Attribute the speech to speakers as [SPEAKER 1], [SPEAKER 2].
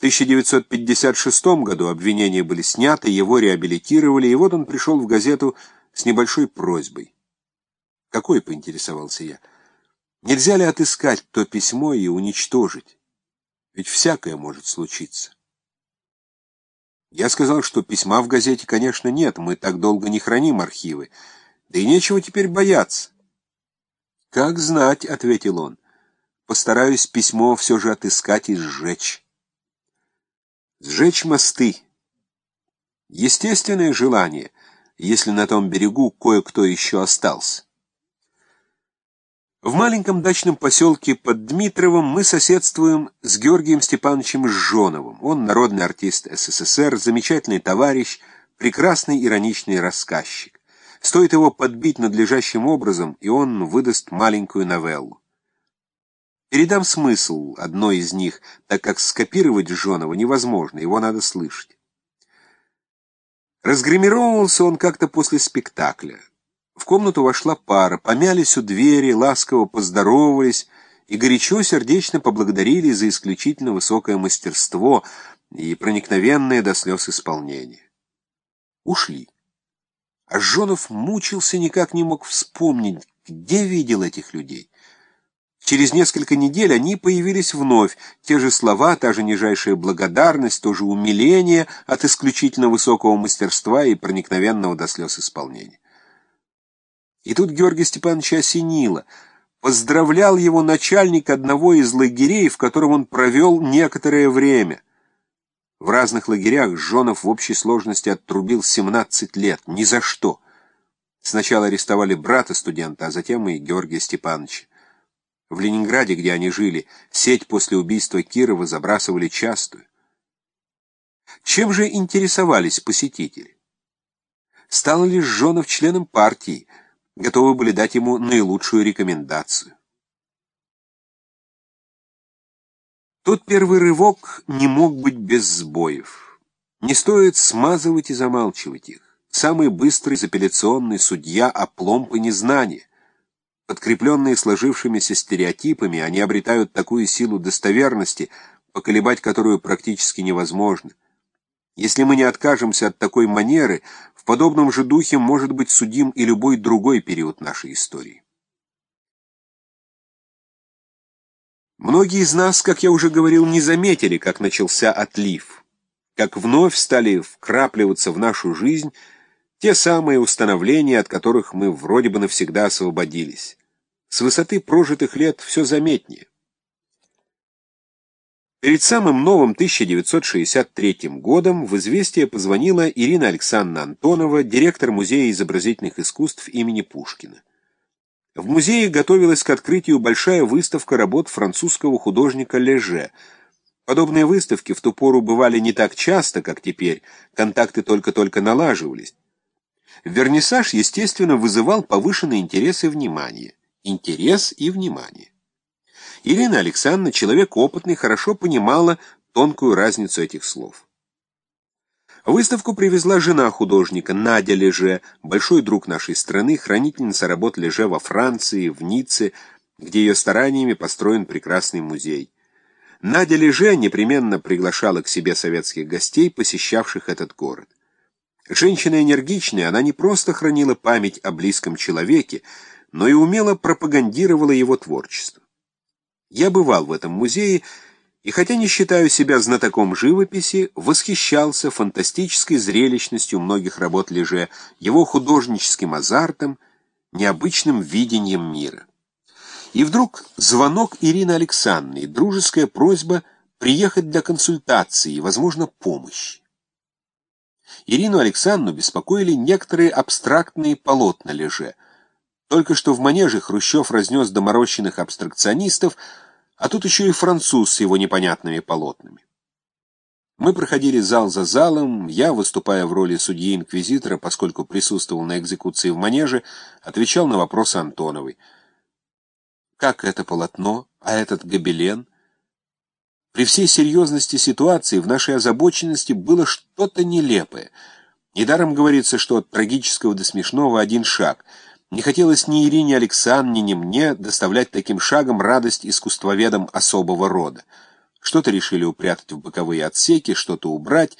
[SPEAKER 1] 1956 году обвинения были сняты, его реабилитировали, и вот он пришел в газету с небольшой просьбой. «Какой?» — поинтересовался я. «Нельзя ли отыскать то письмо и уничтожить? Ведь всякое может случиться». Я сказал, что письма в газете, конечно, нет, мы так долго не храним архивы, да и нечего теперь бояться. «Как знать», — ответил он, — «постараюсь письмо все же отыскать и сжечь». Сжечь мосты. Естественное желание, если на том берегу кое-кто еще остался. В маленьком дачном поселке под Дмитровым мы соседствуем с Георгием Степановичем Жжоновым. Он народный артист СССР, замечательный товарищ, прекрасный ироничный рассказчик. Стоит его подбить надлежащим образом, и он выдаст маленькую новеллу. Передам смысл одной из них, так как скопировать Жонова невозможно, его надо слышать. Разгримировался он как-то после спектакля. В комнату вошла пара, помялись у двери, ласково поздоровались и горячо сердечно поблагодарили за исключительно высокое мастерство и проникновенное до слез исполнение. Ушли. А Жонов мучился, никак не мог вспомнить, где видел этих людей. Через несколько недель они появились вновь, те же слова, та же нижайшая благодарность, то же умиление от исключительно высокого мастерства и проникновенного до слез исполнения. И тут Георгий Степанович осенило. Поздравлял его начальник одного из лагерей, в котором он провел некоторое время. В разных лагерях Жонов в общей сложности отрубил 17 лет, ни за что. Сначала арестовали брата студента, а затем и Георгия Степановича. В Ленинграде, где они жили, сеть после убийства Кирова забрасывали частую. Чем же интересовались посетители? Стал ли Жонов членом партии, готовы были дать ему наилучшую рекомендацию. Тот первый рывок не мог быть без сбоев. Не стоит смазывать и замалчивать их. Самый быстрый запеляционный судья опломб и незнание. Подкрепленные сложившимися стереотипами, они обретают такую силу достоверности, поколебать которую практически невозможно. Если мы не откажемся от такой манеры, в подобном же духе может быть судим и любой другой период нашей истории. Многие из нас, как я уже говорил, не заметили, как начался отлив, как вновь стали вкрапливаться в нашу жизнь те самые установления, от которых мы вроде бы навсегда освободились. С высоты прожитых лет все заметнее. Перед самым новым 1963 годом в «Известие» позвонила Ирина Александровна Антонова, директор Музея изобразительных искусств имени Пушкина. В музее готовилась к открытию большая выставка работ французского художника Леже. Подобные выставки в ту пору бывали не так часто, как теперь, контакты только-только налаживались. Вернисаж, естественно, вызывал повышенный интерес и внимание интерес и внимание. Ирина Александровна, человек опытный, хорошо понимала тонкую разницу этих слов. Выставку привезла жена художника, Надя Леже, большой друг нашей страны, хранительница работ Леже во Франции, в Ницце, где ее стараниями построен прекрасный музей. Надя Леже непременно приглашала к себе советских гостей, посещавших этот город. Женщина энергичная, она не просто хранила память о близком человеке, но и умело пропагандировала его творчество. Я бывал в этом музее, и хотя не считаю себя знатоком живописи, восхищался фантастической зрелищностью многих работ Леже, его художническим азартом, необычным видением мира. И вдруг звонок Ирины Александровны, дружеская просьба приехать для консультации и, возможно, помощи. Ирину Александровну беспокоили некоторые абстрактные полотна Леже – только что в манеже Хрущев разнес доморощенных абстракционистов, а тут еще и француз с его непонятными полотнами. Мы проходили зал за залом, я, выступая в роли судьи-инквизитора, поскольку присутствовал на экзекуции в манеже, отвечал на вопросы Антоновой. Как это полотно, а этот гобелен? При всей серьезности ситуации в нашей озабоченности было что-то нелепое. Недаром говорится, что от трагического до смешного один шаг — не хотелось ни Ирине Александровне, ни мне доставлять таким шагом радость искусствоведам особого рода. Что-то решили упрятать в боковые отсеки, что-то убрать.